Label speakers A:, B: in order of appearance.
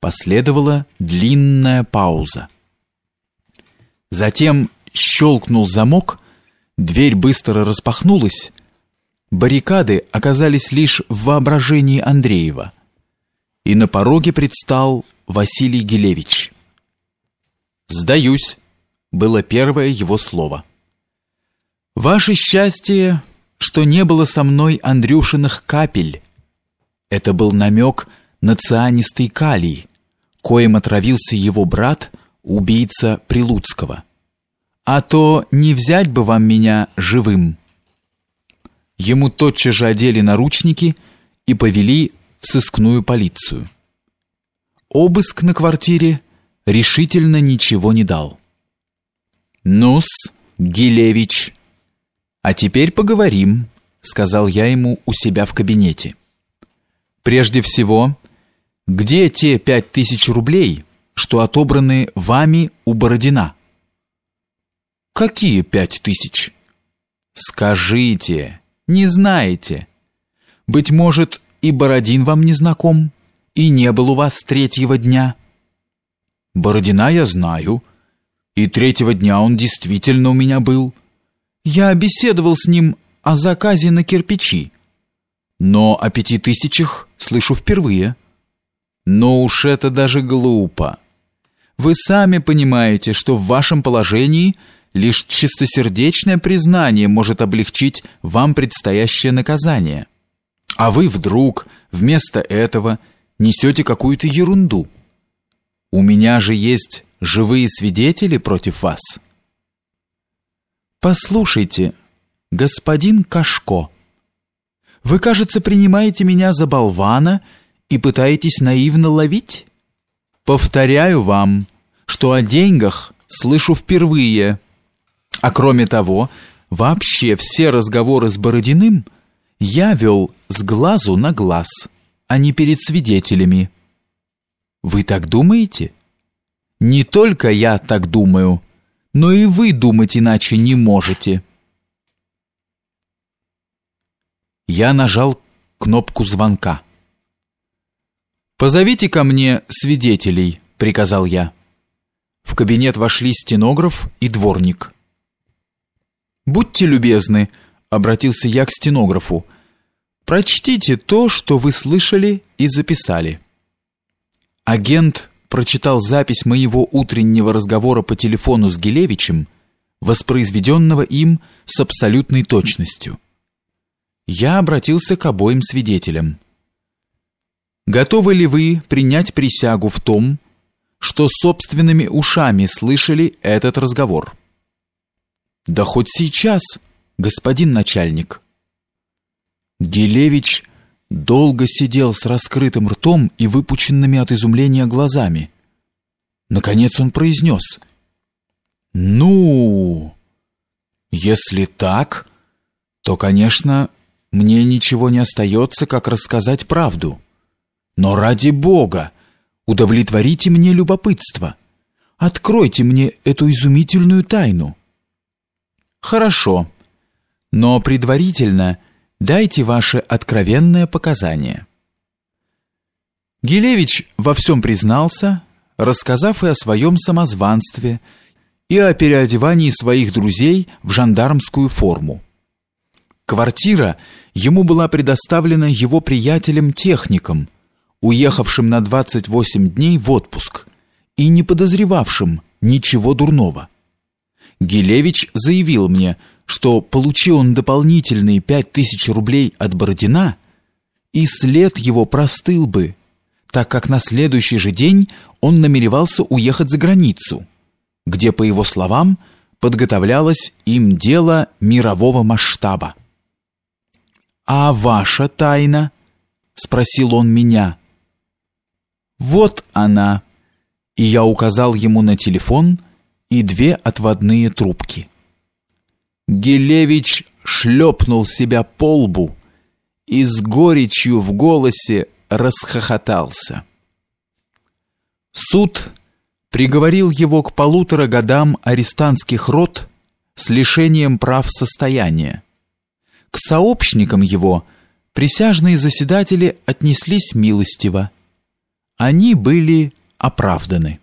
A: Последовала длинная пауза. Затем щелкнул замок, дверь быстро распахнулась. Баррикады оказались лишь в воображении Андреева. И на пороге предстал Василий Гелевич. «Сдаюсь», — было первое его слово. «Ваше счастье, что не было со мной Андрюшиных капель». Это был намек на цианистый калий, коим отравился его брат, убийца Прилуцкого. А то не взять бы вам меня живым. Ему тотчас же одели наручники и повели в сыскную полицию. Обыск на квартире решительно ничего не дал. Нус, Гилевич, а теперь поговорим, сказал я ему у себя в кабинете. Прежде всего, где те пять тысяч рублей, что отобраны вами у Бородина? Какие пять тысяч? Скажите, не знаете. Быть может, и Бородин вам не знаком, и не был у вас третьего дня. Бородина я знаю, и третьего дня он действительно у меня был. Я беседовал с ним о заказе на кирпичи. Но о пяти тысячах слышу впервые. Но уж это даже глупо. Вы сами понимаете, что в вашем положении лишь чистосердечное признание может облегчить вам предстоящее наказание. А вы вдруг вместо этого несете какую-то ерунду. У меня же есть живые свидетели против вас. Послушайте, господин Кашко, вы, кажется, принимаете меня за болвана и пытаетесь наивно ловить? Повторяю вам, что о деньгах слышу впервые. А кроме того, вообще все разговоры с Бородиным я вел с глазу на глаз, а не перед свидетелями. Вы так думаете? Не только я так думаю, но и вы думать иначе не можете. Я нажал кнопку звонка. «Позовите ко мне свидетелей», — приказал я. В кабинет вошли стенограф и дворник. «Будьте любезны», — обратился я к стенографу. «Прочтите то, что вы слышали и записали». Агент прочитал запись моего утреннего разговора по телефону с Гелевичем, воспроизведенного им с абсолютной точностью. Я обратился к обоим свидетелям. Готовы ли вы принять присягу в том, что собственными ушами слышали этот разговор? Да хоть сейчас, господин начальник. Гелевич долго сидел с раскрытым ртом и выпученными от изумления глазами. Наконец он произнес. «Ну, если так, то, конечно, мне ничего не остается, как рассказать правду. Но ради Бога, удовлетворите мне любопытство. Откройте мне эту изумительную тайну». «Хорошо, но предварительно дайте ваши откровенные показания». Гилевич во всем признался, рассказав и о своем самозванстве, и о переодевании своих друзей в жандармскую форму. Квартира ему была предоставлена его приятелем-техником, уехавшим на 28 дней в отпуск и не подозревавшим ничего дурного. Гилевич заявил мне, что получил он дополнительные пять тысяч рублей от Бородина, и след его простыл бы, так как на следующий же день он намеревался уехать за границу, где, по его словам, подготовлялось им дело мирового масштаба. «А ваша тайна?» — спросил он меня. «Вот она!» И я указал ему на телефон и две отводные трубки. Гелевич шлепнул себя по лбу и с горечью в голосе расхохотался. Суд приговорил его к полутора годам арестантских рот с лишением прав состояния. К сообщникам его присяжные заседатели отнеслись милостиво, Они были оправданы.